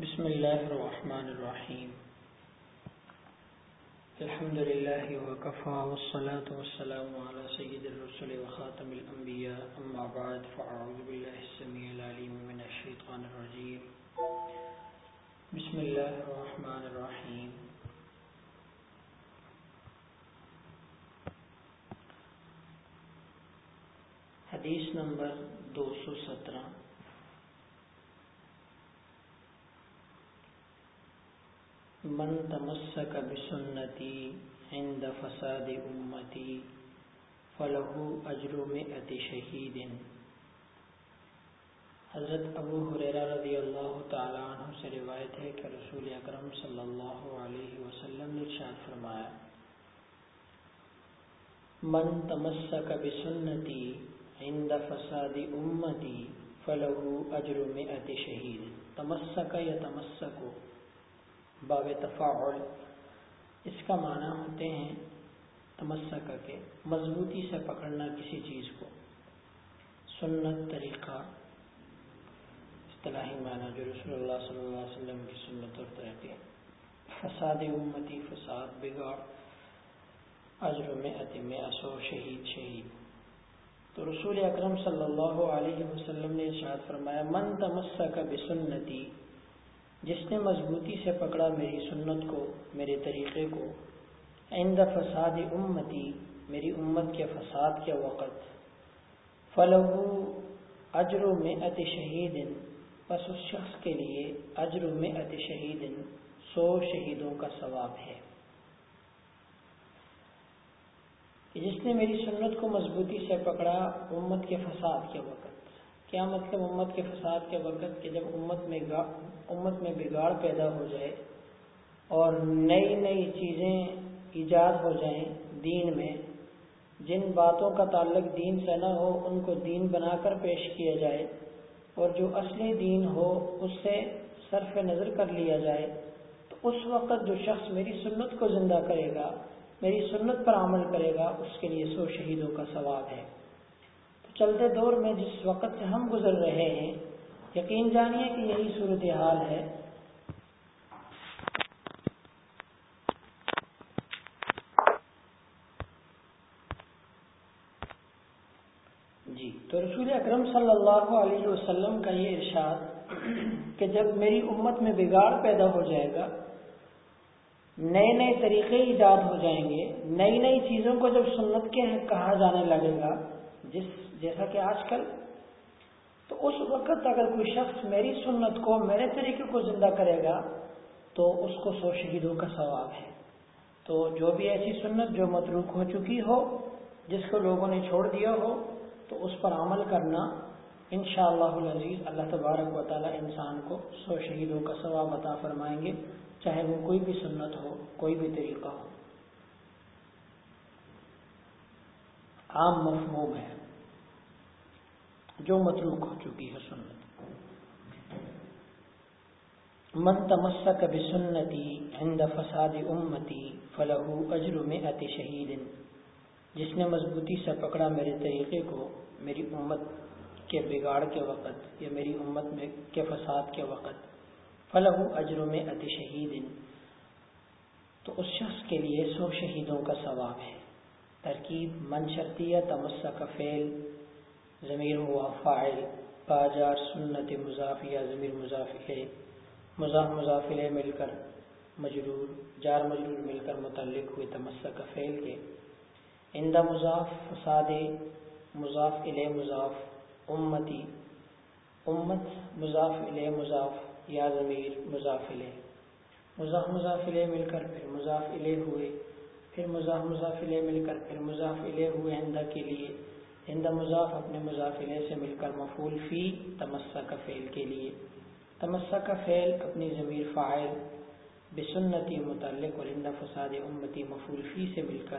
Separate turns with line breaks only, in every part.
بسم الله الرحمن الرحيم الحمد لله وكفى والصلاة والسلام على سيد الرسل وخاتم الأنبياء أما بعد فأعوذ بالله السميع العليم من الشيطان الرجيم بسم الله الرحمن الرحيم حدیث نمبر دو سو سترہ۔ من تمسک بسنتی عند فساد امتی فلہو اجر مئت شہید۔ حضرت ابو حریرہ رضی اللہ تعالی عنہ سے روایت ہے کہ رسول اکرم صلی اللہ علیہ وسلم نے ارشاد فرمایا، من تمسک بسنتی عند فساد امتی فلہو اجر مئت شہید۔ تمسک یا تمسکو؟ باب تفاعل، اس کا معنی ہوتے ہیں تمسک کے، مضبوطی سے پکڑنا کسی چیز کو۔ سنت طریقہ، اصطلاحی معنی جو رسول اللہ صلی اللہ علیہ وسلم کی سنت اور طریقے فساد امتی، فساد بگاڑ اجر میں عتم اصو شہید شہید۔ تو رسول اکرم صلی اللہ علیہ وسلم نے ارشاد فرمایا، من تمسک بسنتی جس نے مضبوطی سے پکڑا میری سنت کو، میرے طریقے کو۔ عند فساد امتی، میری امت کے فساد کے وقت۔ فلو اجر میں ات شہید بس اس شخص کے لیے اجر میں ات شہید سو شہیدوں کا ثواب ہے۔ جس نے میری سنت کو مضبوطی سے پکڑا امت کے فساد کے وقت۔ کیا مطلب امت کے فساد کے وقت؟ کہ جب امت میں امت میں بگاڑ پیدا ہو جائے اور نئی نئی چیزیں ایجاد ہو جائیں دین میں، جن باتوں کا تعلق دین سے نہ ہو، ان کو دین بنا کر پیش کیا جائے اور جو اصلی دین ہو، اس سے صرف نظر کر لیا جائے، تو اس وقت جو شخص میری سنت کو زندہ کرے گا، میری سنت پر عمل کرے گا، اس کے لیے سو شہیدوں کا ثواب ہے۔ تو چلتے دور میں جس وقت سے ہم گزر رہے ہیں یقین جانیے کہ یہی صورتحال ہے۔ جی تو رسول اکرم صلی اللہ علیہ وسلم کا یہ ارشاد کہ جب میری امت میں بگاڑ پیدا ہو جائے گا، نئے نئے طریقے ایجاد ہو جائیں گے، نئی نئی چیزوں کو جب سنت کے کہا جانے لگے گا، جس جیسا کہ آج کل تو اس وقت اگر کوئی شخص میری سنت کو میرے طریقے کو زندہ کرے گا، تو اس کو سو شہیدوں کا ثواب ہے۔ تو جو بھی ایسی سنت جو متروک ہو چکی ہو، جس کو لوگوں نے چھوڑ دیا ہو، تو اس پر عمل کرنا ان شاء اللہ عزیز اللہ تبارک و تعالی انسان کو سو شہیدوں کا ثواب عطا فرمائیں گے، چاہے وہ کوئی بھی سنت ہو، کوئی بھی طریقہ ہو۔ عام مفہوم ہے۔ جو متروک ہو چکی ہے سنت۔ من تمسک بسنتی عند فساد امتی فلہو اجر میں ات شہید۔ جس نے مضبوطی سے پکڑا میرے طریقے کو، میری امت کے بگاڑ کے وقت یا میری امت میں کے فساد کے وقت۔ فلہو اجر میں ات شہید۔ تو اس شخص کے لیے سو شہیدوں کا ثواب ہے۔ ترکیب، من شرطیہ تمسک فعل ضمیر ہوا فائل باجار سنت مضاف یا ضمیر مضافل مضاف مضافل مل کر مجرور، جار مجرور مل کر متعلق ہوئے تمسک فعل کے۔ اندہ مضاف فساد، مضاف ال مضاف امتی۔ امت مضاف ال مضاف یا ضمیر مضافل مضاف مضافل مل کر پھر مضاف الے ہوئے۔ پھر مضاف مضافل مل کر پھر مضاف الے ہوئے اندہ کے لیے۔ ہند مضاف، اپنے مضافلے سے مل کر مفول فی تمسا کا فعل کے لیے۔ تمسا کا فعل اپنی ضمیر فائل بسنتی متعلق اور ہند فساد امتی مفول فی سے مل کر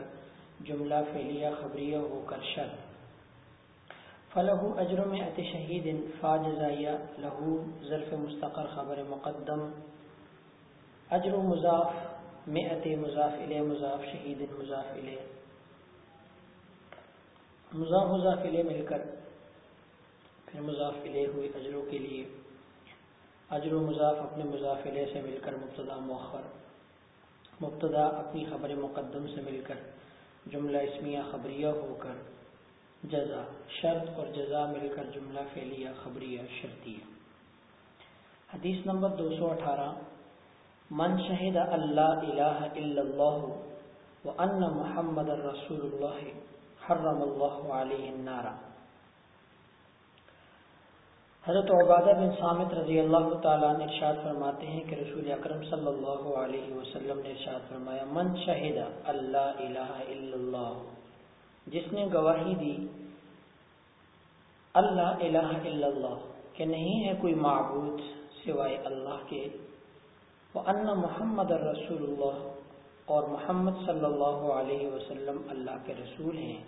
جملہ فعلیہ، خبریہ ہو کر شر۔ فلح اجر میں ات شہید فا جزائیہ لہو ظرف مستقر خبر مقدم۔ اجر مضاف میں ات مضاف مضاف شہید مضاف مضاف مضافلے مل کر، پھر مضافلے ہوئے اجروں کے لیے، اجر و مضاف اپنے مضافلے سے مل کر مبتدا مؤخر، مبتدا اپنی خبر مقدم سے مل کر، جملہ اسمیہ خبریہ ہو کر، جزا شرط اور جزا مل کر جملہ فعلیہ خبریہ شرطیہ۔ حدیث نمبر دو سو اٹھارہ، من شہد اللہ الہ الا اللہ وان محمد الرسول اللہ حرم اللہ علیہ النار. حضرت عبادہ بن سامت رضی اللہ تعالیٰ نے ارشاد فرماتے ہیں کہ رسول اکرم صلی اللہ علیہ وسلم نے ارشاد فرمایا، من شہد اللہ الہ الا اللہ، جس نے گواہی دی اللہ الہ الا اللہ کہ نہیں ہے کوئی معبود سوائے اللہ کے، وہ ان محمد الرسول اللہ اور محمد صلی اللہ علیہ وسلم اللہ کے رسول ہیں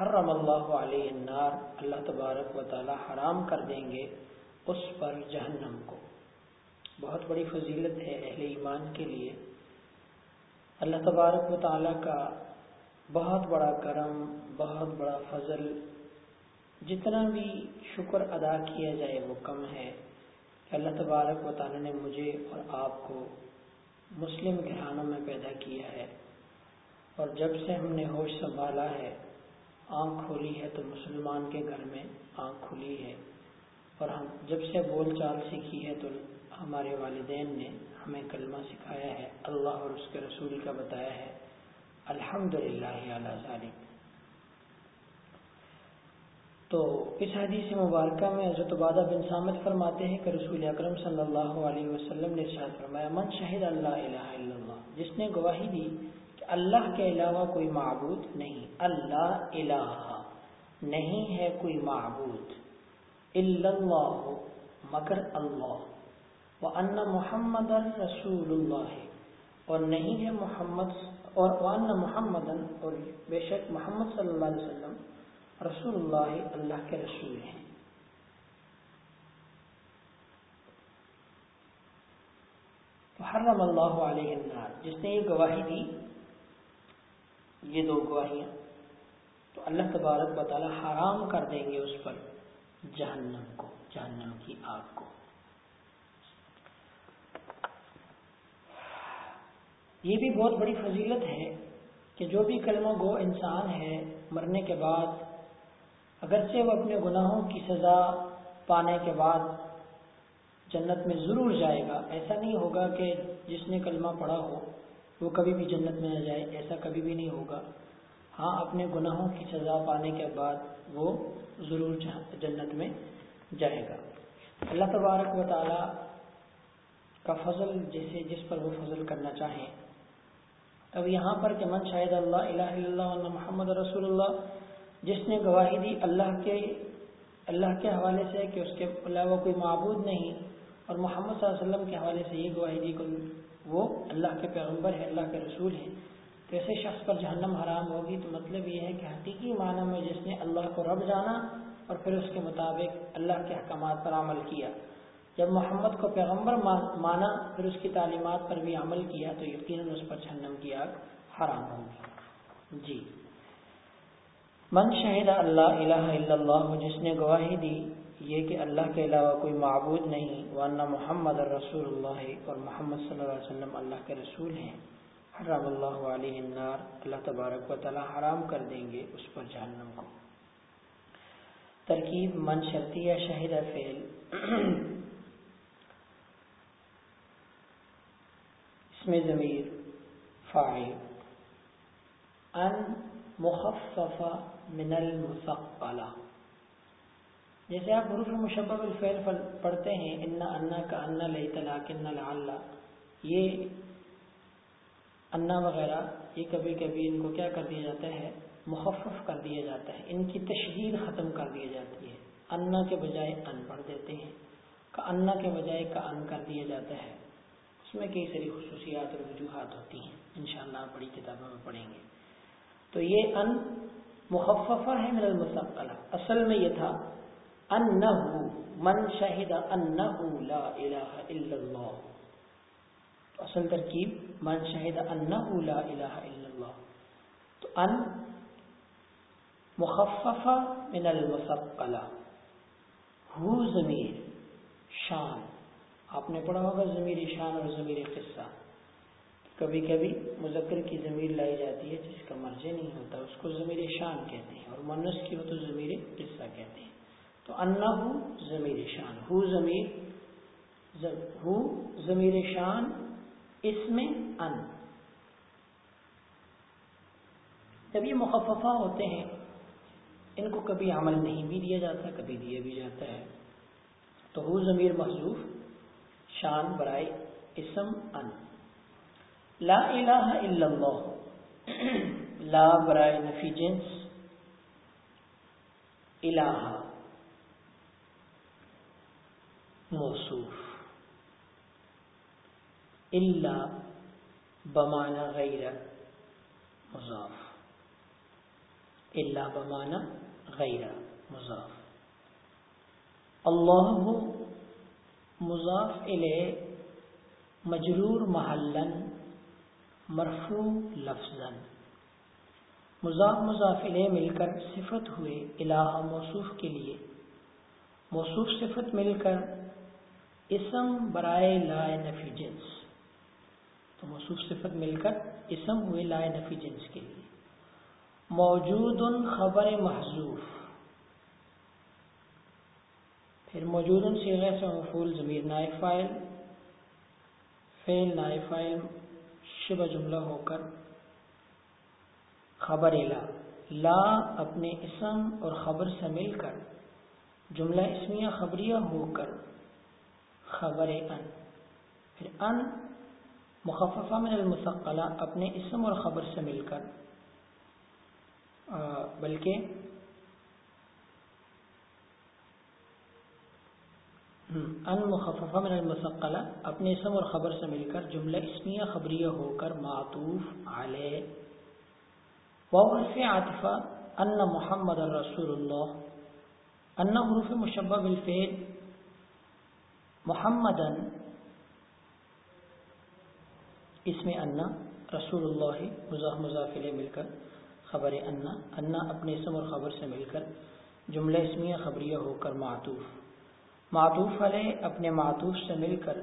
حرم اللہ علیہ النار، اللہ تبارک و تعالی حرام کر دیں گے اس پر جہنم کو۔ بہت بڑی فضیلت ہے اہل ایمان کے لیے۔ اللہ تبارک و تعالی کا بہت بڑا کرم، بہت بڑا فضل، جتنا بھی شکر ادا کیا جائے وہ کم ہے۔ کہ اللہ تبارک و تعالی نے مجھے اور آپ کو مسلم گھرانوں میں پیدا کیا ہے۔ اور جب سے ہم نے ہوش سنبھالا ہے، آنکھ کھولی ہے تو مسلمان کے گھر میں آنکھ کھلی ہے۔ اور ہم جب سے بول چال سیکھی ہے تو ہمارے والدین نے ہمیں کلمہ سکھایا ہے، اللہ اور اس کے رسول کا بتایا ہے الحمد للہ ذالک تو اس حدیث مبارکہ میں حضرت عبادہ بن سامد فرماتے ہیں کہ رسول اکرم صلی اللہ علیہ وسلم نے ارشاد فرمایا، من شہد اللہ الہ الا اللہ جس نے گواہی دی کہ اللہ کے علاوہ کوئی معبود نہیں، اللہ الہ نہیں ہے کوئی معبود الا اللہ مگر اللہ۔ وہ ان محمد رسول اللہ اور نہیں ہے محمد، اور وان محمد اور بے شک محمد صلی اللہ علیہ وسلم رسول اللہ اللہ کے رسول ہیں۔ حرم اللہ علیہ النار۔ جس نے یہ گواہی دی، یہ دو گواہیاں، تو اللہ تبارک و تعالی حرام کر دیں گے اس پر جہنم کو، جہنم کی آگ کو۔ یہ بھی بہت بڑی فضیلت ہے کہ جو بھی کلمہ گو انسان ہے، مرنے کے بعد اگرچہ وہ اپنے گناہوں کی سزا پانے کے بعد جنت میں ضرور جائے گا، ایسا نہیں ہوگا کہ جس نے کلمہ پڑھا ہو، وہ کبھی بھی جنت میں نہ جائے، ایسا کبھی بھی نہیں ہوگا۔ ہاں اپنے گناہوں کی سزا پانے کے بعد وہ ضرور جنت میں جائے گا۔ اللہ تبارک و تعالی کا فضل جیسے جس پر وہ فضل کرنا چاہیں۔ اب یہاں پر کہ من شاہد اللہ الہ اللہ اللہ محمد رسول اللہ جس نے گواہی دی اللہ کے اللہ کے حوالے سے کہ اس کے علاوہ کوئی معبود نہیں اور محمد صلی اللہ علیہ وسلم کے حوالے سے یہ گواہی دی کوئی وہ اللہ کے پیغمبر ہے اللہ کے رسول ہیں۔ تو ایسے شخص پر جہنم حرام ہوگی تو مطلب یہ ہے کہ حقیقی معنی میں جس نے اللہ کو رب جانا اور پھر اس کے مطابق اللہ کے احکامات پر عمل کیا۔ جب محمد کو پیغمبر مانا پھر اس کی تعلیمات پر بھی عمل کیا تو یقیناً اس پر جہنم کی آگ حرام ہوگی۔ جی۔ من شہد اللہ الہ الا اللہ، جس نے گواہی دی، یہ کہ اللہ کے علاوہ کوئی معبود نہیں ورنہ محمد رسول اللہ اور محمد صلی اللہ علیہ وسلم اللہ کے رسول ہیں۔ حرام اللہ علیہ النار، اللہ تبارک و تعالی حرام کر دیں گے اس پر جہنم کو۔ ترکیب، من شرطیہ شہد فعل۔ اسم ضمیر، فاعل۔ ان مخففہ من المثقلہ جیسے آپ حروف مشبہ الفعل پڑھتے ہیں انا انا کا انا لئی طلاق لعل یہ انا وغیرہ، یہ کبھی کبھی ان کو کیا کر دیا جاتا ہے؟ مخفف کر دیا جاتا ہے۔ ان کی تشہیر ختم کر دی جاتی ہے۔ انا کے بجائے ان پڑھ دیتے ہیں۔ کا انا کے بجائے کا ان کر دیا جاتا ہے۔ اس میں کئی ساری خصوصیات اور وجوہات ہوتی ہیں۔ انشاءاللہ آپ بڑی کتابوں میں پڑھیں گے۔ تو یہ ان مخففہ ہے من المستقلہ اصل میں یہ تھا انہ من شہد انہ لا الہ الا اللہ۔ اصل ترکیب، من شہد انہ لا الہ الا اللہ۔ تو ان مخففہ من المثقلہ۔ ہو ضمیر، شان۔ آپ نے پڑھا ہوگا ضمیر شان اور ضمیر قصہ۔ کبھی کبھی مذکر کی ضمیر لائی جاتی ہے، جس کا مرجع نہیں ہوتا، اس کو ضمیر شان کہتے ہیں اور منس کی ہو تو ضمیر قصہ کہتے ہیں۔ تو انا ہو ضمیر شان، ہو ضمیر ہو ضمیر شان اس میں ان۔ جب یہ مخففہ ہوتے ہیں، ان کو کبھی عمل نہیں بھی دیا جاتا، کبھی دیا بھی جاتا ہے۔ تو ہو ضمیر محضوف شان برائے اسم ان۔ لا الہ الا اللہ. لا برائے نفی جنس. الہ. موصوف. اللہ بمانا غیر مضاف. اللہ بمانا غیر مضاف. اللہ مضاف الیہ مجرور محلن. مرفوع لفظ مضاف مضافل مل کر صفت ہوئے الہ موصوف کے لیے۔ موصوف صفت مل کر اسم برائے لائے نفی جنس تو موصوف صفت مل کر اسم ہوئے لائے نفی جنس کے لیے۔ موجود خبر محضوف۔ پھر موجود سیغے سے مفول ضمیر نائب فائل فیل نائب فائل شبہ جملہ ہو کر خبر لا لا اپنے اسم اور خبر سے مل کر، جملہ اسمیہ خبریہ ہو کر، خبر ان۔ پھر ان مخففہ من المثقلہ اپنے اسم اور خبر سے مل کر بلکہ ان من المثقلہ اپنے اسم اور خبر سے مل کر جملہ اسمیہ خبریہ ہو کر معطوف علیہ. وحرف عاطفہ ان محمد الرسول اللہ، ان حروف مشبہ بالفعل محمدن اس میں انا رسول اللہ مزاح مضافل مل کر خبر انا انا اپنے اسم اور خبر سے مل کر جملہ اسمیہ خبریہ ہو کر معطوف. معطوف علیہ اپنے معطوف سے مل کر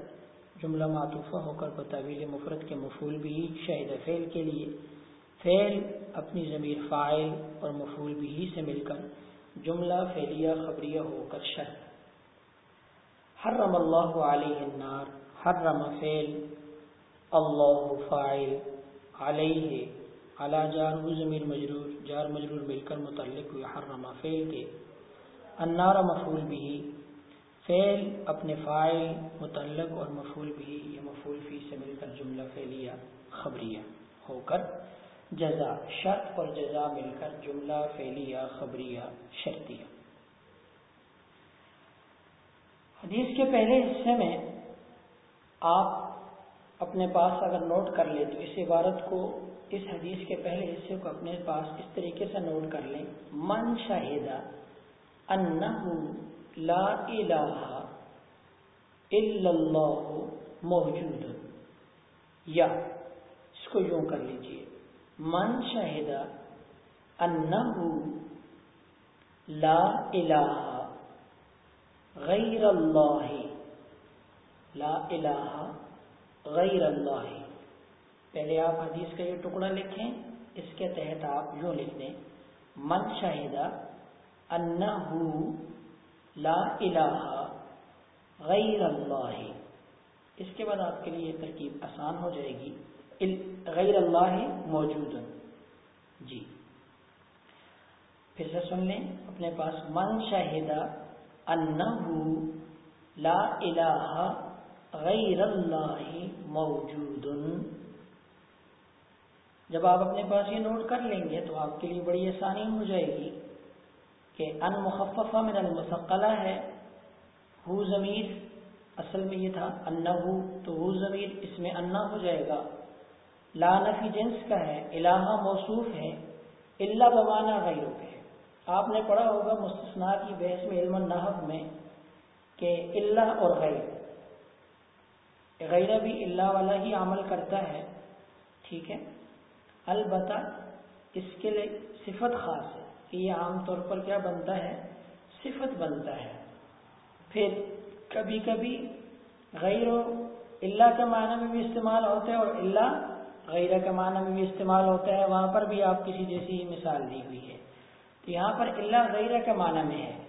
جملہ معطوفہ ہو کر بطویل مفرد کے مفول بھی شہد فعل کے لیے، فعل اپنی ضمیر فائل اور مفول بھی سے مل کر جملہ فعلیہ، خبریہ ہو کر شہد حرم اللہ علیہ النار، حرم فعل، اللہ فائل علیہ علا جار ضمیر مجرور، جار مجرور مل کر متعلق ہوئے حرم فعل کے۔ النار مفول بھی فعل اپنے فائل متعلق اور مفول بھی یہ مفول فی سے مل کر جملہ فعلیہ خبریہ ہو کر جزا شرط اور جزا مل کر جملہ فعلیہ خبریہ شرطیہ۔ حدیث کے پہلے حصے میں آپ اپنے پاس اگر نوٹ کر لیں تو اس عبارت کو اس حدیث کے پہلے حصے کو اپنے پاس اس طریقے سے نوٹ کر لیں۔ من شاہدہ انہو لا الہ الا اللہ موجود یا، اس کو یوں کر لیجیے۔ من شاہدہ انہو لا الہ غیر اللہ، لا الہ غیر اللہ۔ پہلے آپ حدیث کا یہ ٹکڑا لکھیں، اس کے تحت آپ یوں لکھ دیں۔ من شاہدہ انہو لا الہ غیر اللہ۔ اس کے بعد آپ کے لیے یہ ترکیب آسان ہو جائے گی۔ غیر اللہ موجود۔ جی۔ پھر سے سن لیں، اپنے پاس من شاہدہ انہو لا الہ غیر اللہ موجود۔ جب آپ اپنے پاس یہ نوٹ کر لیں گے تو آپ کے لیے بڑی آسانی ہو جائے گی۔ کہ ان مخففہ من المثقلہ ہے، ہو ضمیر، اصل میں یہ تھا انہو، تو ہو ضمیر اس میں انا ہو جائے گا۔ لا نفی جنس کا ہے الہ موصوف ہے اللہ بمانا غیروں کے۔ آپ نے پڑھا ہوگا مستثنا کی بحث میں، علم النحب میں، کہ اللہ اور غیر۔ غیر بھی اللہ والا ہی عمل کرتا ہے، ٹھیک ہے؟ البتہ اس کے لیے صفت خاص ہے۔ یہ عام طور پر کیا بنتا ہے؟ صفت بنتا ہے۔ پھر کبھی کبھی غیر و اللہ کے معنی میں بھی استعمال ہوتے ہیں اور اللہ غیرہ کے معنی میں بھی استعمال ہوتا ہے۔ وہاں پر بھی آپ کسی جیسی مثال دی ہوئی ہے۔ تو یہاں پر اللہ غیرہ کے معنی میں ہے۔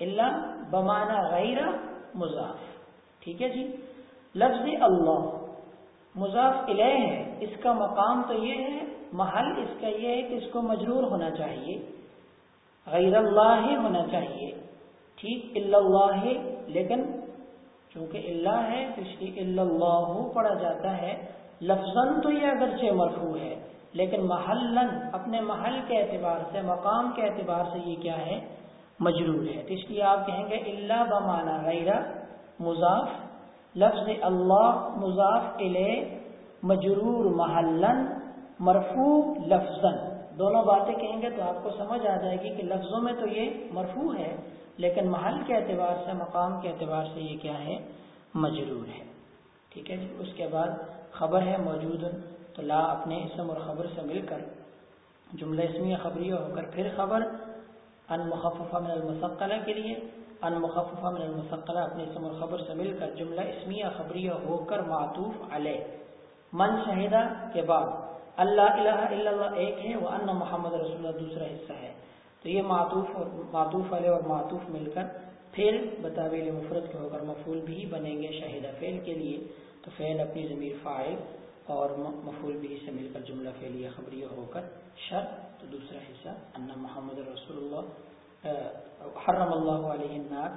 اللہ بمانا غیرہ مضاف۔ ٹھیک ہے جی؟ لفظ اللہ مضاف علیہ ہے۔ اس کا مقام تو یہ ہے، محل اس کا یہ ہے کہ اس کو مجرور ہونا چاہیے۔ غیر اللہ ہونا چاہیے۔ ٹھیک اللہ، لیکن چونکہ اللہ ہے تو اس کی اللہ پڑھا جاتا ہے۔ لفظ تو یہ اگرچہ مرفوع ہے، لیکن محلن اپنے محل کے اعتبار سے، مقام کے اعتبار سے یہ کیا ہے؟ مجرور ہے۔ تو اس لیے آپ کہیں گے اللہ بمانا غیرہ مضاف۔ لفظ اللہ مضاف علیہ مجرور محلن مرفوع لفظ دونوں باتیں کہیں گے تو آپ کو سمجھ آ جائے گی کہ لفظوں میں تو یہ مرفوع ہے، لیکن محل کے اعتبار سے، مقام کے اعتبار سے یہ کیا ہے؟ مجرور ہے۔ ٹھیک ہے جی اس کے بعد خبر ہے موجود، تو لا اپنے اسم اور خبر سے مل کر، جملہ اسمی خبری ہو کر پھر خبر، ان مخففہ من المسقلہ کے لیے، ان مخففہ من المسقلہ اپنے اسم اور خبر سے مل کر، جملہ اسمی خبری ہو کر معطوف علیہ۔ من شہدہ کے بعد اللہ الہ الا اللہ ایک ہے وہ ان محمد رسول اللہ، دوسرا حصہ ہے۔ تو یہ معطوف اور معطوف علیہ اور معطوف مل کر پھر بتاویل مفرد کے ہو کر مفول بھی بنیں گے شہیدہ فعل کے لیے۔ تو فعل اپنی ضمیر فائل اور مفول بھی سے مل کر جملہ فعلیہ خبریہ ہو کر شرط۔ تو دوسرا حصہ، ان محمد رسول اللہ حرم اللہ علیہ النار۔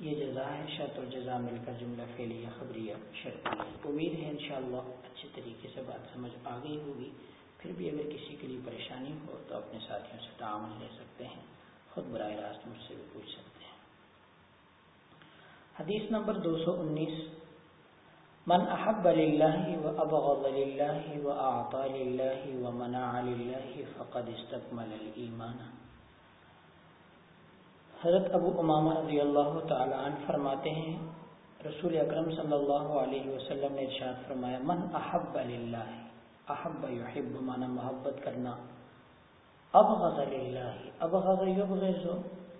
یہ جزا ہے، شرط اور جزا مل کر جملہ فعلیہ خبریہ شرط امید ہے انشاءاللہ اچھے طریقے سے بات سمجھ آ گئی ہوگی۔ پھر بھی اگر کسی کے لیے پریشانی ہو تو اپنے ساتھیوں سے تعاون لے سکتے ہیں۔ خود براہ راست مجھ سے بھی پوچھ سکتے ہیں۔ حدیث نمبر دو سو انیس۔ من احب للہ و ابغض للہ و اعطى للہ و منع للہ فقد استکمل الایمان۔ حضرت ابو امامہ رضی اللہ تعالیٰ عنہ فرماتے ہیں، رسول اکرم صلی اللہ علیہ وسلم نے ارشاد فرمایا، من احب للہ احب یحب مانا محبت کرنا۔ ابغض للہ، ابغض یبغض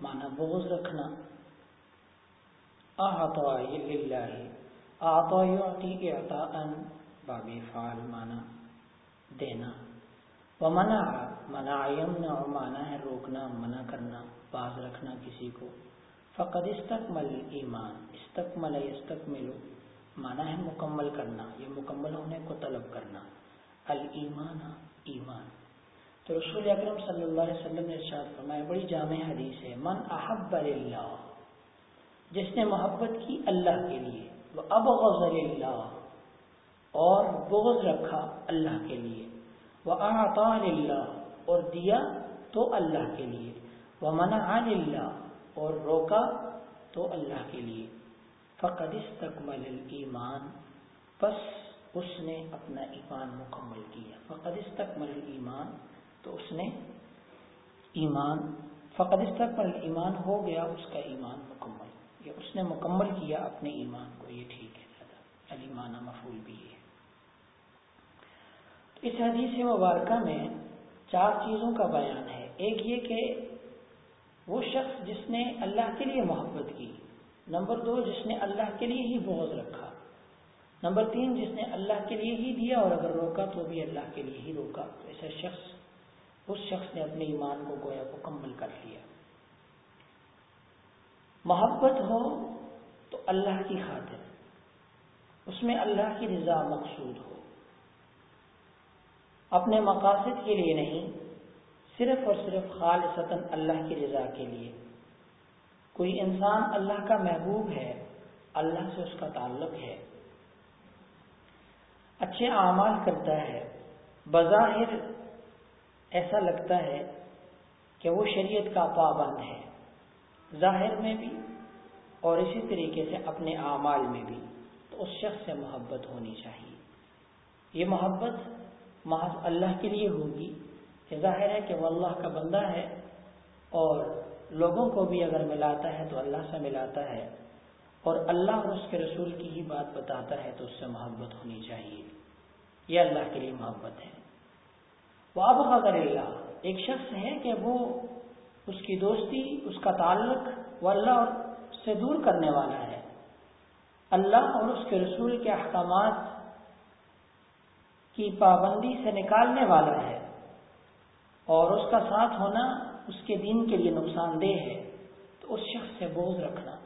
مانا بغض رکھنا۔ اعطا للہ اعطا یعطی، اعطاء باب فعال مانا دینا۔ ومنع منع یمنع مانا ہے روکنا، منع کرنا، باز رکھنا کسی کو۔ فقد استقمل ایمان استقمل استقمل مانا ہے مکمل کرنا، یہ مکمل ہونے کو طلب کرنا۔ المان ایمان۔ تو رسول اکرم صلی اللہ علیہ وسلم نے ارشاد فرمایا، بڑی جامع حدیث ہے، من احب اللہ جس نے محبت کی اللہ کے لیے، وہ اب غزل اللہ اور بغض رکھا اللہ کے لیے۔ وہ اعطا اللہ اور دیا تو اللہ کے لیے۔ وہ منع اللہ اور روکا تو اللہ کے لیے۔ فقد استقمل ایمان بس اس نے اپنا ایمان مکمل کیا۔ فقد استقمل ایمان تو اس نے ایمان، فقد استقمل ایمان ہو گیا اس کا ایمان مکمل۔ یا اس نے مکمل کیا اپنے ایمان کو، یہ ٹھیک ہے زیادہ۔ علیمانہ مفول بھی ہے۔ اس حدیث مبارکہ میں چار چیزوں کا بیان ہے۔ ایک یہ کہ وہ شخص جس نے اللہ کے لیے محبت کی، نمبر دو، جس نے اللہ کے لیے ہی بغض رکھا۔ نمبر تین، جس نے اللہ کے لیے ہی دیا اور اگر روکا تو بھی اللہ کے لیے ہی روکا۔ تو ایسا شخص، اس شخص نے اپنے ایمان کو گویا مکمل کر لیا۔ محبت ہو تو اللہ کی خاطر، اس میں اللہ کی رضا مقصود ہو۔ اپنے مقاصد کے لیے نہیں، صرف اور صرف خالصتاً اللہ کی رضا کے لیے۔ کوئی انسان اللہ کا محبوب ہے، اللہ سے اس کا تعلق ہے۔ اچھے اعمال کرتا ہے، بظاہر ایسا لگتا ہے کہ وہ شریعت کا پابند ہے، ظاہر میں بھی اور اسی طریقے سے اپنے اعمال میں بھی۔ تو اس شخص سے محبت ہونی چاہیے۔ یہ محبت محض اللہ کے لیے ہوگی۔ کہ ظاہر ہے کہ وہ اللہ کا بندہ ہے اور لوگوں کو بھی اگر ملاتا ہے تو اللہ سے ملاتا ہے اور اللہ اور اس کے رسول کی ہی بات بتاتا ہے تو اس سے محبت ہونی چاہیے۔ یہ اللہ کے لیے محبت ہے۔ وہ اب اللہ ایک شخص ہے کہ وہ اس کی دوستی، اس کا تعلق وہ اللہ سے دور کرنے والا ہے۔ اللہ اور اس کے رسول کے احکامات کی پابندی سے نکالنے والا ہے اور اس کا ساتھ ہونا اس کے دین کے لیے نقصان دہ ہے، تو اس شخص سے بوجھ رکھنا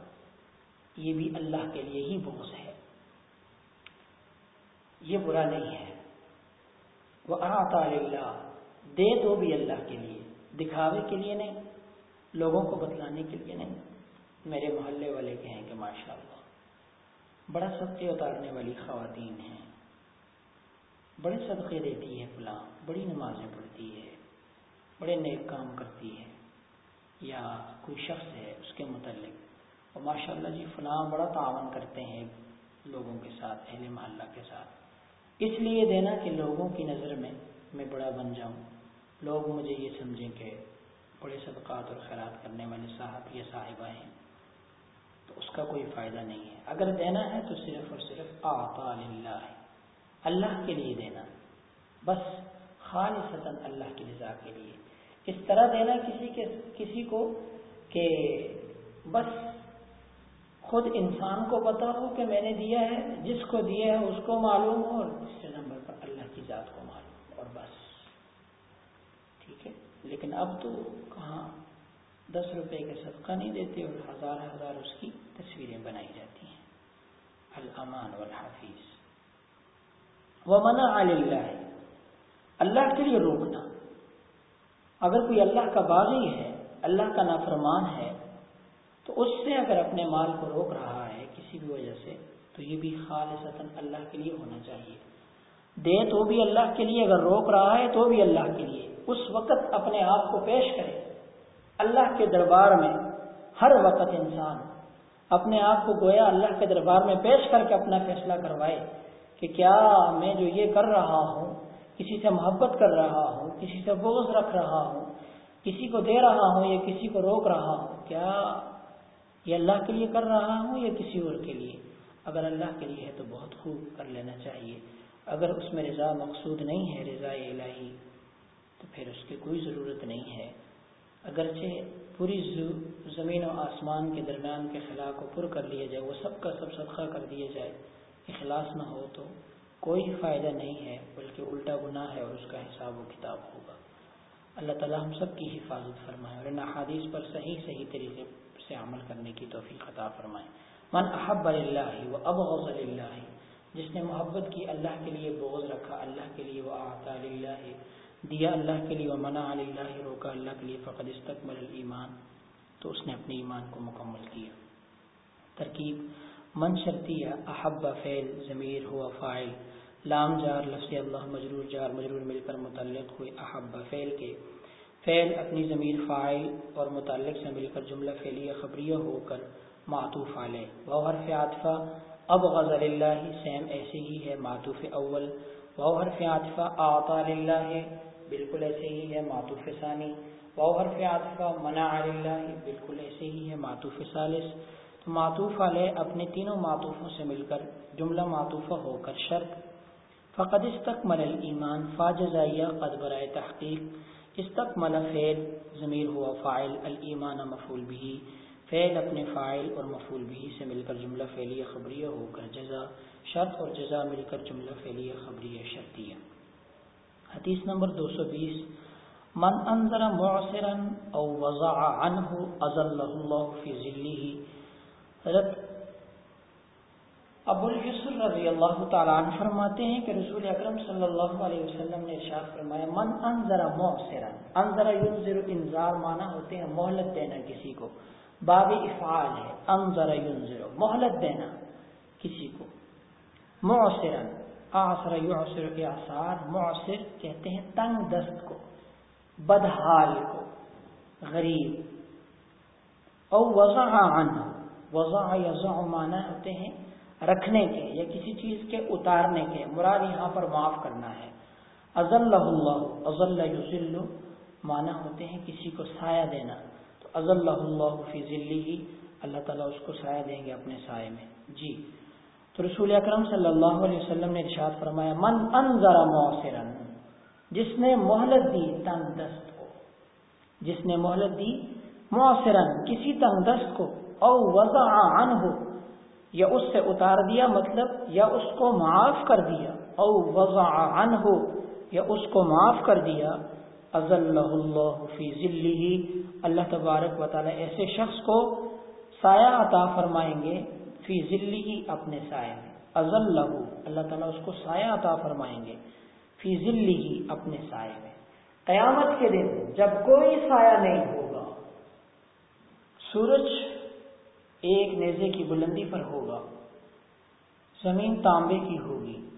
یہ بھی اللہ کے لیے ہی بوجھ ہے۔ یہ برا نہیں ہے۔ وہ آتا اللہ دے تو بھی اللہ کے لیے، دکھاوے کے لیے نہیں، لوگوں کو بتلانے کے لیے نہیں۔ میرے محلے والے کہیں کہ ماشاء اللہ بڑا صدقے اتارنے والی خواتین ہیں۔ بڑے صدقے دیتی ہے فلاں، بڑی نمازیں پڑھتی ہے، بڑے نیک کام کرتی ہے، یا کوئی شخص ہے اس کے متعلق۔ اور ماشاء اللہ جی فلاں بڑا تعاون کرتے ہیں لوگوں کے ساتھ، اہل محلہ کے ساتھ۔ اس لیے دینا کہ لوگوں کی نظر میں میں بڑا بن جاؤں۔ لوگ مجھے یہ سمجھیں کہ بڑے صدقات اور خیرات کرنے والے صاحب یا صاحبہ ہیں، تو اس کا کوئی فائدہ نہیں ہے۔ اگر دینا ہے تو صرف اور صرف آتا اللہ ہے اللہ کے لیے دینا۔ بس خالص اللہ کی رضا کے لیے۔ اس طرح دینا کسی کے کسی کو کہ بس خود انسان کو پتا ہو کہ میں نے دیا ہے، جس کو دیا ہے اس کو معلوم ہو اور دوسرے نمبر پر اللہ کی ذات کو معلوم۔ اور بس۔ ٹھیک ہے؟ لیکن اب تو کہاں دس روپے کا صدقہ نہیں دیتے اور ہزار ہزار اس کی تصویریں بنائی جاتی ہیں۔ الامان والحافظ۔ ومنع اللہ اللہ کے لیے روکنا. اگر کوئی اللہ کا باغی ہے، اللہ کا نافرمان ہے، تو اس سے اگر اپنے مال کو روک رہا ہے کسی بھی وجہ سے، تو یہ بھی خالص اللہ کے لیے ہونا چاہیے۔ دے تو بھی اللہ کے لیے، اگر روک رہا ہے تو بھی اللہ کے لیے۔ اس وقت اپنے آپ کو پیش کرے۔ اللہ کے دربار میں ہر وقت انسان اپنے آپ کو گویا اللہ کے دربار میں پیش کر کے اپنا فیصلہ کروائے۔ کہ کیا میں جو یہ کر رہا ہوں، کسی سے محبت کر رہا ہوں، کسی سے بوجھ رکھ رہا ہوں، کسی کو دے رہا ہوں یا کسی کو روک رہا ہوں، کیا یہ اللہ کے لیے کر رہا ہوں یا کسی اور کے لیے؟ اگر اللہ کے لیے ہے تو بہت خوب کر لینا چاہیے۔ اگر اس میں رضا مقصود نہیں ہے، رضا الہی، تو پھر اس کی کوئی ضرورت نہیں ہے۔ اگرچہ پوری زمین و آسمان کے درمیان کے خلا کو پر کر لیا جائے، وہ سب کا سب صدقہ کر دیا جائے اخلاص نہ ہو تو کوئی فائدہ نہیں ہے، بلکہ الٹا گناہ ہے اور اس کا حساب و کتاب ہوگا۔ اللہ تعالیٰ ہم سب کی حفاظت فرمائے اور ان حادیث پر صحیح صحیح طریقے سے عمل کرنے کی توفیق عطا فرمائے۔ من احب اللہ و اب اللہ جس نے محبت کی اللہ کے لیے بغض رکھا، اللہ کے لیے وہ آتا اللہ دیا اللہ کے لیے وہ منع اللہ روکا اللہ کے لیے، فقد استقبل ایمان تو اس نے اپنے ایمان کو مکمل کیا۔ ترکیب من شرطیہ احب فعل، ضمیر ہوا فائل لام جار، لفظ اللہ مجرور جار، مجرور مل کر متعلق ہوئے احب فعل کے. فعل اپنی ضمیر فائل اور متعلق سے مل کر جملہ فعلیہ خبریہ ہو کر معطوف علیہ وہ حرف عاطفہ اب غزل اللہ سیم ایسے ہی ہے، معطوف اول. وہ حرف عاطفہ آتا اللہ بالکل ایسے ہی ہے، معطوف ثانی. وہ حرف عاطفہ منع اللہ بالکل ایسے ہی ہے، معطوف ثالث. تو معطوف علیہ اپنے تینوں معطوفوں سے مل کر، جملہ معطوفہ ہو کر شرط، فقد استقمل الایمان فاجزائیہ قد برائے تحقیق، استقمل فعل، ضمیر ہوا فاعل، الایمان مفعول بھی فعل اپنے فاعل اور مفعول بھی سے مل کر جملہ فعلیہ خبریہ ہو کر جزا، شرط اور جزا مل کر جملہ فعلیہ خبریہ شرطیہ۔ حدیث نمبر دو سو بیس، من انظر معصرا او وضع عنه ازل اللہ فی ذلہ حضرت ابو الحسر رضی اللہ تعالیٰ عنہ فرماتے ہیں کہ رسول اکرم صلی اللہ علیہ وسلم نے ارشاد فرمایا، من انظر معصرا انظر ينظر انذار معنی ہوتے ہیں مہلت دینا کسی کو۔ باب افعال ہے انظر ينظر مہلت دینا کسی کو۔ معصرا آسر یعصر کے آثار معصر کہتے ہیں تنگ دست کو، بدحال کو، غریب۔ او وضع عنہ وضع یضع معنی ہوتے ہیں رکھنے کے یا کسی چیز کے اتارنے کے۔ مراد یہاں پر معاف کرنا ہے۔ ازل اللہ ازل یزل معنی ہوتے ہیں کسی کو سایہ دینا۔ تو ازل اللہ فی ذلی اللہ تعالیٰ اس کو سایہ دیں گے اپنے سائے میں۔ جی۔ تو رسول اکرم صلی اللہ علیہ وسلم نے ارشاد فرمایا، من انذر موثرا جس نے مہلت دی تنگ دست کو۔ جس نے مہلت دی موثرا کسی تنگ دست کو۔ او وضع عنہ، یا اس سے اتار دیا مطلب یا اس کو معاف کر دیا، او وضع عنہ، یا اس کو معاف کر دیا اللہ فی ذلی اللہ تبارک و تعالی ایسے شخص کو سایہ عطا فرمائیں گے، فی ذلی ہی اپنے سائے میں۔ اللہ اللہ تعالیٰ اس کو سایہ عطا فرمائیں گے، فی ذلی ہی اپنے سائے میں۔ قیامت کے دن جب کوئی سایہ نہیں ہوگا، سورج ایک نیزے کی بلندی پر ہوگا، زمین تانبے کی ہوگی۔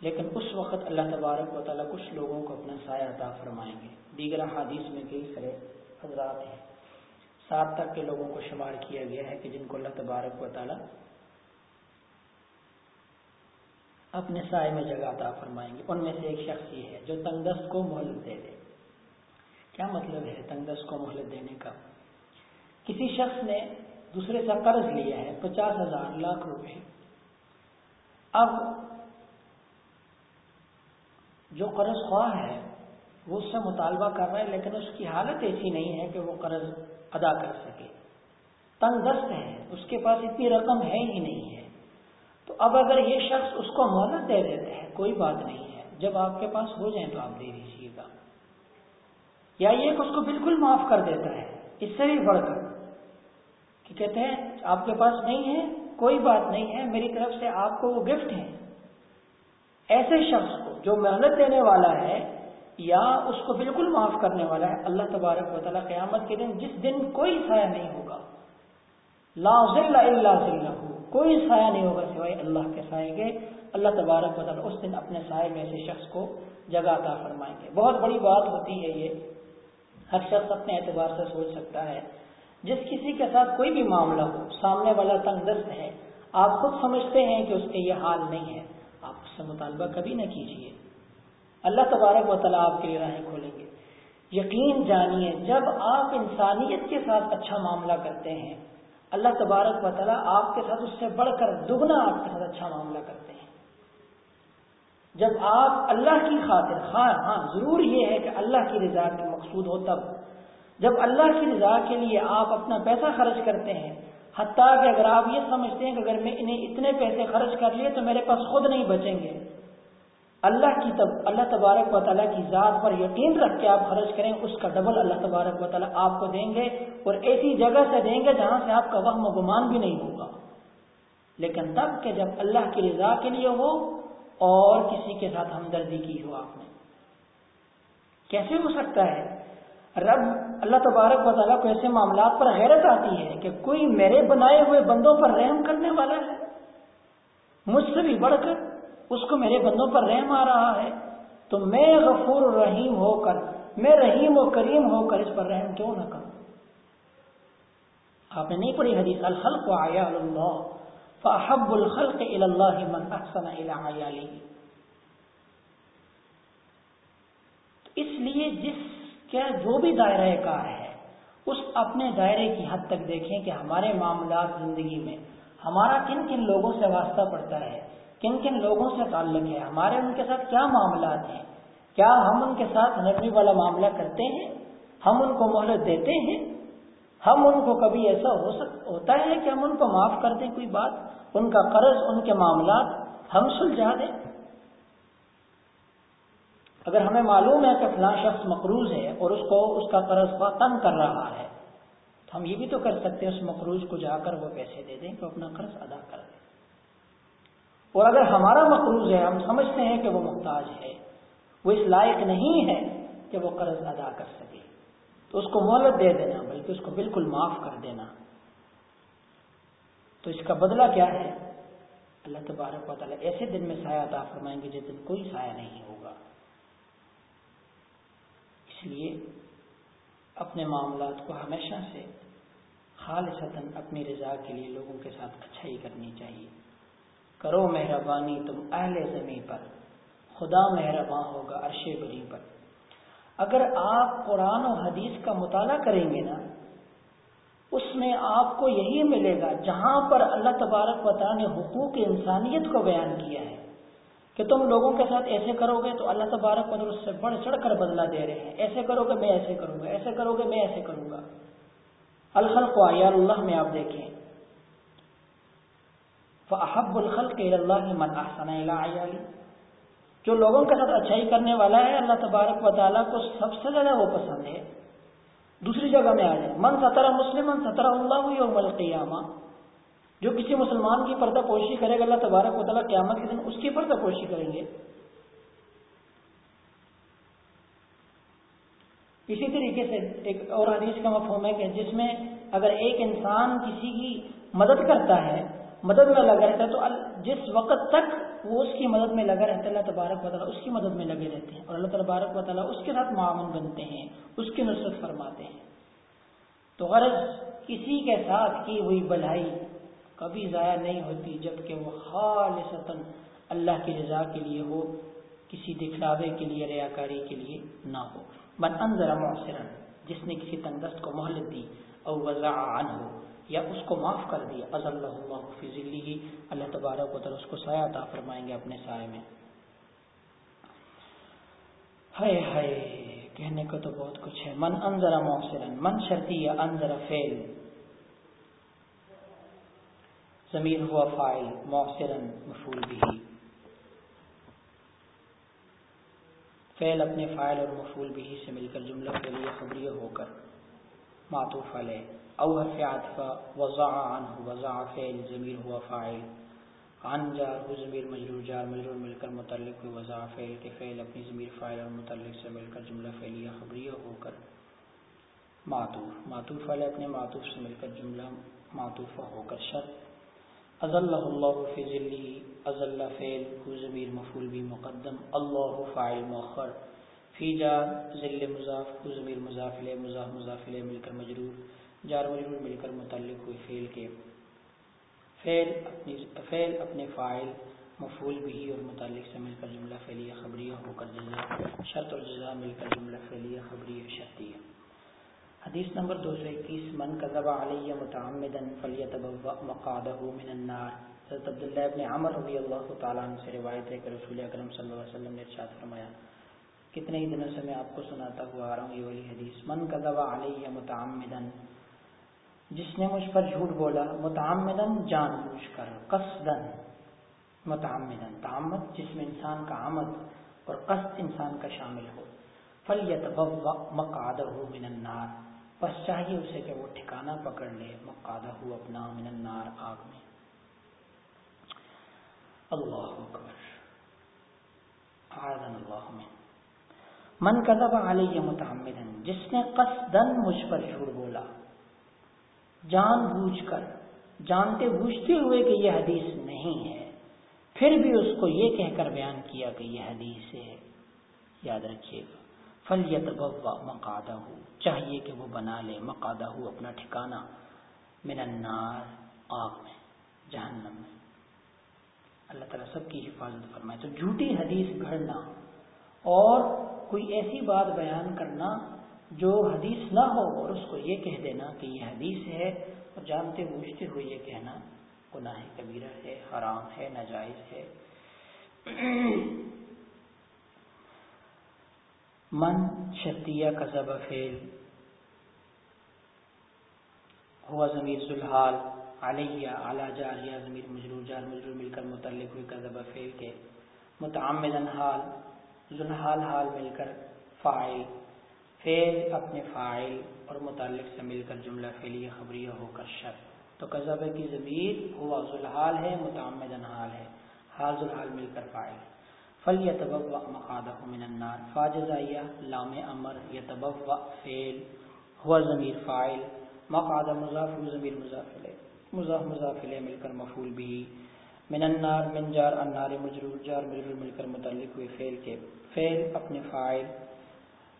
لیکن اس وقت اللہ تبارک و تعالیٰ کچھ لوگوں کو اپنا سایہ عطا فرمائیں گے۔ دیگر حادیث میں کئی سارے حضرات ہیں۔ سات تک کے لوگوں کو شمار کیا گیا ہے کہ جن کو اللہ تبارک و تعالیٰ اپنے سائے میں جگہ عطا فرمائیں گے۔ ان میں سے ایک شخص یہ ہے جو تنگست کو مہلت دے دے۔ کیا مطلب ہے تنگست کو مہلت دینے کا؟ کسی شخص نے دوسرے سے قرض لیا ہے، پچاس ہزار لاکھ روپے۔ اب جو قرض خواہ ہے، وہ اس سے مطالبہ کر رہا ہے، لیکن اس کی حالت ایسی نہیں ہے کہ وہ قرض ادا کر سکے۔ تنگ دست ہے اس کے پاس اتنی رقم ہے ہی نہیں ہے۔ تو اب اگر یہ شخص اس کو مہلت دے دیتے ہیں کوئی بات نہیں ہے۔ جب آپ کے پاس ہو جائیں تو آپ دے دیجیے گا۔ یا یہ کہ اس کو بالکل معاف کر دیتا ہے، اس سے بھی بڑھ کر۔ کہتے ہیں، آپ کے پاس نہیں ہے، کوئی بات نہیں ہے، میری طرف سے آپ کو وہ گفٹ ہے۔ ایسے شخص کو جو محنت دینے والا ہے یا اس کو بالکل معاف کرنے والا ہے، اللہ تبارک و تعالیٰ قیامت کے دن جس دن کوئی سایہ نہیں ہوگا۔ لا ذل الا ذلہ کوئی سایہ نہیں ہوگا سوائے اللہ کے سائے کے۔ اللہ تبارک و تعالیٰ اس دن اپنے سائے میں سے شخص کو جگہ عطا فرمائیں گے۔ بہت بڑی بات ہوتی ہے یہ۔ ہر شخص اپنے اعتبار سے سوچ سکتا ہے جس کسی کے ساتھ کوئی بھی معاملہ ہو، سامنے والا تنگ دست ہے۔ آپ خود سمجھتے ہیں کہ اس کے یہ حال نہیں ہے۔ آپ اس سے مطالبہ کبھی نہ کیجیے اللہ تبارک و تعالیٰ آپ کے لیے راہیں کھولیں گے۔ یقین جانیے، جب آپ انسانیت کے ساتھ اچھا معاملہ کرتے ہیں، اللہ تبارک و تعالیٰ آپ کے ساتھ اس سے بڑھ کر دگنا آپ کے ساتھ اچھا معاملہ کرتے ہیں۔ جب آپ اللہ کی خاطر ہاں ہاں ضرور یہ ہے کہ اللہ کی رضا کے مقصود ہو، تب جب اللہ کی رضا کے لیے آپ اپنا پیسہ خرچ کرتے ہیں، حتیٰ کہ اگر آپ یہ سمجھتے ہیں کہ اگر میں انہیں اتنے پیسے خرچ کر لیے تو میرے پاس خود نہیں بچیں گے۔ اللہ کی تب، اللہ تبارک و تعالیٰ کی ذات پر یقین رکھ کے آپ خرچ کریں، اس کا ڈبل اللہ تبارک و تعالیٰ آپ کو دیں گے اور ایسی جگہ سے دیں گے جہاں سے آپ کا وہم و گمان بھی نہیں ہوگا۔ لیکن تب کہ جب اللہ کی رضا کے لیے ہو اور کسی کے ساتھ ہمدردی کی ہو آپ نے۔ کیسے ہو سکتا ہے؟ رب اللہ تبارک و تعالیٰ کو ایسے معاملات پر حیرت آتی ہے کہ کوئی میرے بنائے ہوئے بندوں پر رحم کرنے والا ہے۔ مجھ سے بھی بڑھ کر اس کو میرے بندوں پر رحم آ رہا ہے۔ تو میں غفور رحیم ہو کر، میں رحیم و کریم ہو کر اس پر رحم کیوں نہ کروں؟ آپ نے نہیں پڑھی حدیث، الخلق آیا اللہ فحب الخلق اللہ من احسن الى اس لیے جس کا جو بھی دائرہ کار ہے، اس اپنے دائرے کی حد تک دیکھیں کہ ہمارے معاملات زندگی میں ہمارا کن کن لوگوں سے واسطہ پڑتا ہے، کن کن لوگوں سے تعلق ہے، ہمارے ان کے ساتھ کیا معاملات ہیں؟ کیا ہم ان کے ساتھ نرمی والا معاملہ کرتے ہیں؟ ہم ان کو مہلت دیتے ہیں؟ ہم ان کو کبھی ایسا ہو سک، ہوتا ہے کہ ہم ان کو معاف کر دیں کوئی بات؟ ان کا قرض، ان کے معاملات ہم سلجھا دیں۔ اگر ہمیں معلوم ہے کہ فلاں شخص مقروض ہے اور اس کو اس کا قرض تنگ کر رہا ہے، تو ہم یہ بھی تو کر سکتے ہیں اس مقروض کو جا کر وہ پیسے دے دیں کہ اپنا قرض ادا کر دیں اور اگر ہمارا مقروض ہے، ہم سمجھتے ہیں کہ وہ محتاج ہے، وہ اس لائق نہیں ہے کہ وہ قرض ادا کر سکے، تو اس کو مہلت دے دینا، بلکہ اس کو بالکل معاف کر دینا۔ تو اس کا بدلہ کیا ہے؟ اللہ تبارک و تعالیٰ ایسے دن میں سایہ عطا فرمائیں گے جس دن کوئی سایہ نہیں ہوگا۔ اس لیے اپنے معاملات کو ہمیشہ سے خالصتاً اپنی رضا کے لیے لوگوں کے ساتھ اچھائی کرنی چاہیے۔ کرو مہربانی، تم اہل زمین پر، خدا مہربان ہوگا عرش بری پر۔ اگر آپ قرآن و حدیث کا مطالعہ کریں گے نا، اس میں آپ کو یہی ملے گا جہاں پر اللہ تبارک و تعالیٰ نے حقوق انسانیت کو بیان کیا ہے۔ کہ تم لوگوں کے ساتھ ایسے کرو گے تو اللہ تبارک و تعالیٰ اس سے بڑھ چڑھ کر بدلہ دے رہے ہیں۔ ایسے کرو گے میں ایسے کروں گا، ایسے کرو گے میں ایسے کروں گا۔ الخل کو اللہ میں آپ دیکھیں۔ فحب الخلق اللہ من احسن عیالی۔ جو لوگوں کے ساتھ اچھائی کرنے والا ہے، اللہ تبارک و تعالیٰ کو سب سے زیادہ وہ پسند ہے۔ دوسری جگہ میں آ جائے من سترہ مسلم من سترہ اللہ یوم القیامہ۔ جو کسی مسلمان کی پردہ پوشی کرے گا اللہ تبارک و تعالیٰ قیامت کے دن اس کی پردہ پوشی کریں گے۔ اسی طریقے سے ایک اور حدیث کا مفہوم ہے کہ جس میں اگر ایک انسان کسی کی مدد کرتا ہے، مدد میں لگا رہتا ہے، تو جس وقت تک وہ اس کی مدد میں لگا رہتا ہے، اللہ تبارک و تعالیٰ اس کی مدد میں لگے رہتے ہیں اور اللہ تبارک و تعالیٰ اس کے ساتھ معاون بنتے ہیں، اس کی نصرت فرماتے ہیں۔ تو غرض کسی کے ساتھ کی ہوئی بلائی کبھی ضائع نہیں ہوتی جبکہ وہ خالصتا اللہ کی رضا کے لیے ہو، کسی دکھلاوے کے لیے، ریاکاری کے لیے نہ ہو۔ من انضر معصرا، جس نے کسی تندرست کو مہلت دی، او وضع عنہ، یا اس کو معاف کر دیا۔ از اللہ اللہ فی ذلی اللہ تبارک و تعالی اس کو سایہ عطا فرمائیں گے اپنے سائے میں۔ ہائے ہائے، کہنے کو تو بہت کچھ ہے۔ من انذر موثرا من شرطی یا انذر فعل۔ ضمیر ہوا فاعل موثرا مفعول به۔ فعل اپنے فاعل اور مفعول به سے مل کر جملہ کے لیے خبریہ ہو کر معطوف علیہ۔ او حرف عطفہ وضع عنہ، وضع فعل، ضمیر ہوا فاعل۔ عن جار ہو ضمیر مجرور جار، مجرور مل کر متعلق ہوئی، وضع فعل کے فعل اپنی ضمیر فاعل اور متعلق سے مل کر جملہ فعلیہ خبریہ ہو کر معطوف۔ معطوف والے اپنے معطوف سے مل کر جملہ معطوف ہو کر، شرط ازل اللہ فی ذلی ازل فعل ہو ضمیر مفعول بھی مقدم اللہ فاعل مؤخر فی جار ذل مضاف ہو ضمیر مضاف لے مضاف مضاف لے مل کر مجرور. جار مجرور مل کر متعلق ہوئی فعل کے. فعل اپنی فعل اپنے فائل مفول بھی اور متعلق سے مل کر جملہ فعلیہ خبریہ ہو کر جزا، شرط اور جزا مل کر جملہ فعلیہ خبریہ شرطیہ. حدیث نمبر دو سو اکیس، من قذب علیہ متعمدا فلیتبوأ مقعدہ من النار۔ حضرت عبداللہ ابن عمر رضی اللہ تعالیٰ عنہ سے روایت ہے کہ رسول اکرم صلی اللہ علیہ وسلم نے ارشاد فرمایا، کتنے ہی دنوں سے میں آپ کو سناتا ہوا آ رہا ہوں یہ والی حدیث۔ من قذب علیہ متعمدا، جس نے مجھ پر جھوٹ بولا متعمدن جان بوجھ کر قصدن متعمدن تعمد جس میں انسان کا آمد اور قصد انسان کا شامل ہو۔ فلیتبوأ مقعدہ من النار۔ بس چاہیے اسے کہ وہ ٹھکانہ پکڑ لے، مقعدہ اپنا من النار آگ میں۔ اللہ اکبر۔ آذن اللہ میں من کذب علیہ متعمدن، جس نے قصدن مجھ پر جھوٹ بولا۔ جان بوجھ کر، جانتے بوجھتے ہوئے کہ یہ حدیث نہیں ہے۔ پھر بھی اس کو یہ کہہ کر بیان کیا کہ یہ حدیث ہے۔ یاد رکھیے۔ گا فلیت بوا مقادہ چاہیے کہ وہ بنا لے مقادہ اپنا ٹھکانہ۔ من النار، آگ میں، جہنم میں۔ اللہ تعالیٰ سب کی حفاظت فرمائے۔ تو جھوٹی حدیث گھڑنا اور کوئی ایسی بات بیان کرنا جو حدیث نہ ہو اور اس کو یہ کہہ دینا کہ یہ حدیث ہے اور جانتے بوجھتے ہوئے یہ کہنا گناہ کبیرہ ہے، حرام ہے، ناجائز ہے۔ من شتیہ کا ضب فیل ہوا ضمیر ذوالحال علیہ اعلیٰ جاریہ ضمیر مجرور، جار مجرور مل کر متعلق ہوئی کا ضب فیل کے متعمدن حال، ذوالحال حال مل کر فائل فیل اپنے فائل اور متعلق سے مل کر جملہ فیلی خبریہ ہو کر شر تو قذب کی ضمیر ہوا ذوالحال ہے متعمد حال ہے، حال ذوالحال مل کر فائل فل یتبوا مقادہ من النار فاجزائیہ لام امر یتبوا فیل ہوا ضمیر فائل مقادہ مضاف ضمیر مضافل مضاف مضافل مل کر مفول بھی من النار من جار النار مجرور جار مجرور مل کر متعلق ہوئے فیل کے فیل اپنے فائل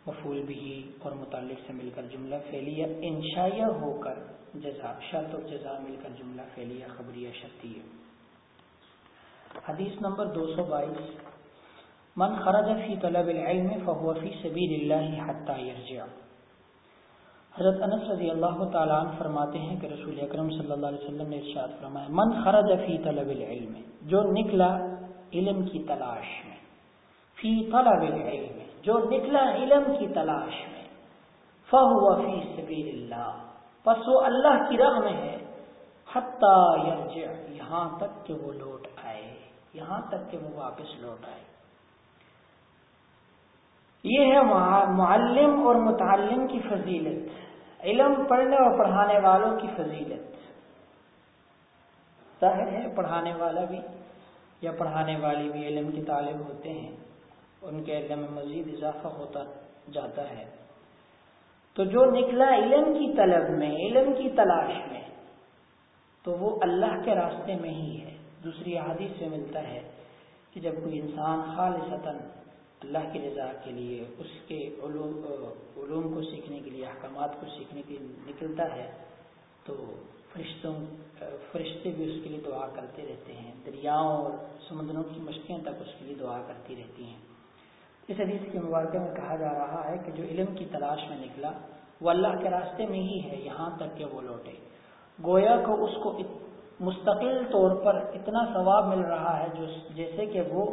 مفول بھی اور متعلق سے مل کر جملہ فعلیہ انشائیہ ہو کر جزا شرط اور جزا مل کر جملہ فعلیہ خبریہ شرطیہ۔ حدیث نمبر دو سو بائیس۔ من خرج فی طلب العلم فهو فی سبیل اللہ حتی یرجع. حضرت انس رضی اللہ تعالیٰ عنہ فرماتے ہیں کہ رسول اکرم صلی اللہ علیہ وسلم نے ارشاد فرمایا، من خرج فی طلب العلم، جو نکلا علم کی تلاش میں، فی طلب العلم، جو نکلا علم کی تلاش میں، فہو فی سبیل اللہ، پس وہ اللہ کی راہ میں ہے، حتیٰ یرجع، یہاں تک کہ وہ لوٹ آئے، یہاں تک کہ وہ واپس لوٹ آئے۔ یہ ہے معلم اور متعلم کی فضیلت، علم پڑھنے اور پڑھانے والوں کی فضیلت۔ ظاہر ہے، پڑھانے والا بھی یا پڑھانے والی بھی علم کے طالب ہوتے ہیں، ان کے علم میں مزید اضافہ ہوتا جاتا ہے۔ تو جو نکلا علم کی طلب میں، علم کی تلاش میں، تو وہ اللہ کے راستے میں ہی ہے۔ دوسری حادث سے ملتا ہے کہ جب کوئی انسان خالصتاً اللہ کی رضا کے لیے، اس کے علوم علوم کو سیکھنے کے لیے، احکامات کو سیکھنے کے لیے نکلتا ہے، تو فرشتوں، فرشتے بھی اس کے لیے دعا کرتے رہتے ہیں۔ دریاؤں اور سمندروں کی مشکیں تک اس کے لیے دعا کرتی رہتی ہیں۔ اس حدیث کے مبارکہ میں کہا جا رہا ہے کہ جو علم کی تلاش میں نکلا، وہ اللہ کے راستے میں ہی ہے، یہاں تک کہ وہ لوٹے۔ گویا کو اس کو مستقل طور پر اتنا ثواب مل رہا ہے، جو جیسے کہ وہ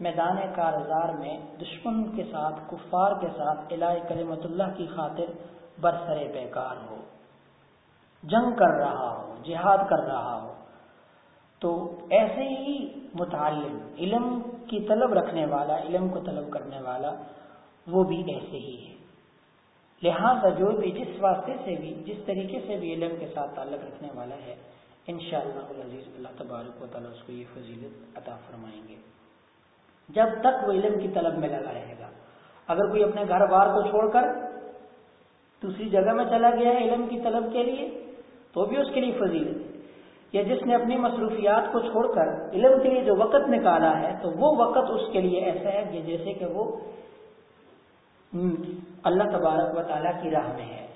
میدان کارزار میں دشمن کے ساتھ، کفار کے ساتھ الہ کلمت اللہ کی خاطر برسر بیکار ہو۔ جنگ کر رہا ہو، جہاد کر رہا ہو۔ تو ایسے ہی متعلم علم کی طلب رکھنے والا، علم کو طلب کرنے والا وہ بھی ایسے ہی ہے۔ لہذا جو بھی جس واسطے سے بھی، جس طریقے سے بھی علم کے ساتھ تعلق رکھنے والا ہے ان شاء اللہ عزیز، اللہ تبارک و تعالیٰ اس کو یہ فضیلت عطا فرمائیں گے۔ جب تک وہ علم کی طلب میں لگا رہے گا۔ اگر کوئی اپنے گھر بار کو چھوڑ کر دوسری جگہ میں چلا گیا ہے علم کی طلب کے لیے، تو بھی اس کے لیے فضیلت ہے۔ یا جس نے اپنی مصروفیات کو چھوڑ کر علم کے لیے جو وقت نکالا ہے، تو وہ وقت اس کے لیے ایسا ہے کہ جیسے کہ وہ اللہ تبارک و تعالیٰ کی راہ میں ہے۔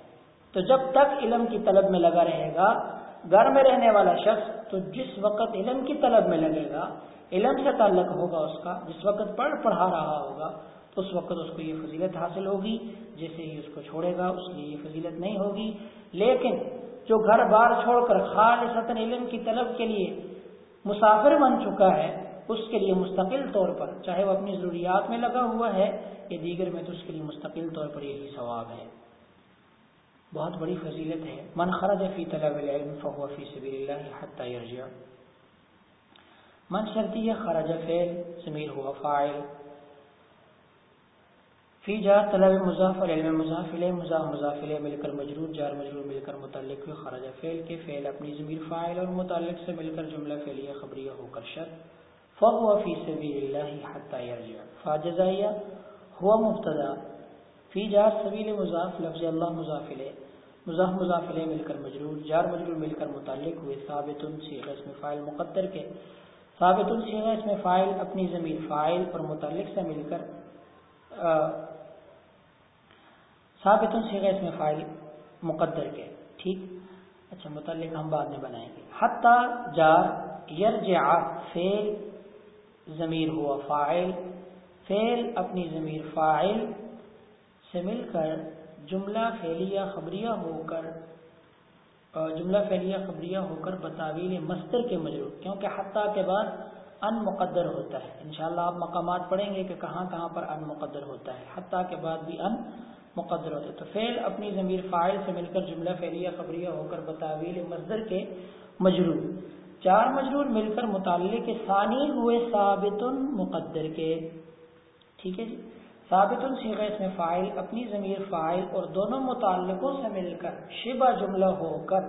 تو جب تک علم کی طلب میں لگا رہے گا، گھر میں رہنے والا شخص تو جس وقت علم کی طلب میں لگے گا علم سے تعلق ہوگا اس کا، جس وقت پڑھ پڑھا رہا ہوگا، تو اس وقت اس کو یہ فضیلت حاصل ہوگی، جیسے ہی اس کو چھوڑے گا، اس لیے یہ فضیلت نہیں ہوگی۔ لیکن جو گھر بار چھوڑ کر خالص علم کی طلب کے لیے مسافر بن چکا ہے، اس کے لیے مستقل طور پر، چاہے وہ اپنی ضروریات میں لگا ہوا ہے یا دیگر میں، تو اس کے لیے مستقل طور پر یہی ثواب ہے۔ بہت بڑی فضیلت ہے۔ من خرج فی طلب العلم فهو فی سبیل اللہ حتی یرجع۔ من شرطی خرج فعل ضمیر ہوا فاعل۔ فی جار طلب مضاف علم مضاف علیہ مضاف مضاف علیہ مل کر مجرور، جار مجرور مل کر متعلق ہوئے خرج فعل کے فعل اپنی ضمیر فاعل اور متعلق سے مل کر جملہ فعلیہ خبریہ ہو کر شر فهو فی سبیل اللہ حتی یرجع۔ فاجزائیہ ہوا مبتدا۔ فی جار سبیل مضاف لفظ اللہ مضاف علیہ مضاف مضاف علیہ مل کر مجرور، جار مجرور مل کر متعلق ہوئے ثابت سیغ اس میں فائل مقدر کے۔ ثابت سیغ اس میں فائل اپنی ضمیر فائل اور متعلق سے مل کر ثابت سیغ اس میں فائل مقدر کے، ٹھیک؟ اچھا متعلق ہم بعد میں بنائیں گے۔ حتی جار یرجع فیل ضمیر ہوا فائل فیل اپنی ضمیر فائل سے مل کر جملہ فعلیہ خبریہ ہو کر جملہ فعلیہ خبریہ ہو کر بتاویل مستر کے مجرور، کیونکہ حتیٰ کے بعد ان مقدر ہوتا ہے۔ انشاءاللہ آپ مقامات پڑھیں گے کہ کہاں کہاں پر ان مقدر ہوتا ہے، حتیٰ کے بعد بھی ان مقدر ہوتا ہے۔ تو فعل اپنی ضمیر فائل سے مل کر جملہ فعلیہ خبریہ ہو کر بتاویل مصدر کے مجرور۔ چار مجرور مل کر متعلق ثانی ہوئے ثابت مقدر کے۔ ٹھیک ہے جی؟ ثابت سیغ اس میں فائل، اپنی ضمیر فائل اور دونوں متعلقوں سے مل کر شبہ جملہ ہو کر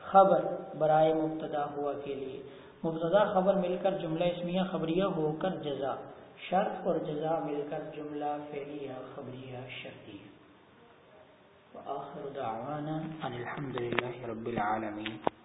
خبر برائے مبتدا ہوا کے لیے۔ مبتدا خبر مل کر جملہ اسمیہ خبریہ ہو کر جزا، شرط اور جزا مل کر جملہ فعلیہ خبریہ شرطیہ۔ وآخر دعوانا ان الحمد لله رب العالمين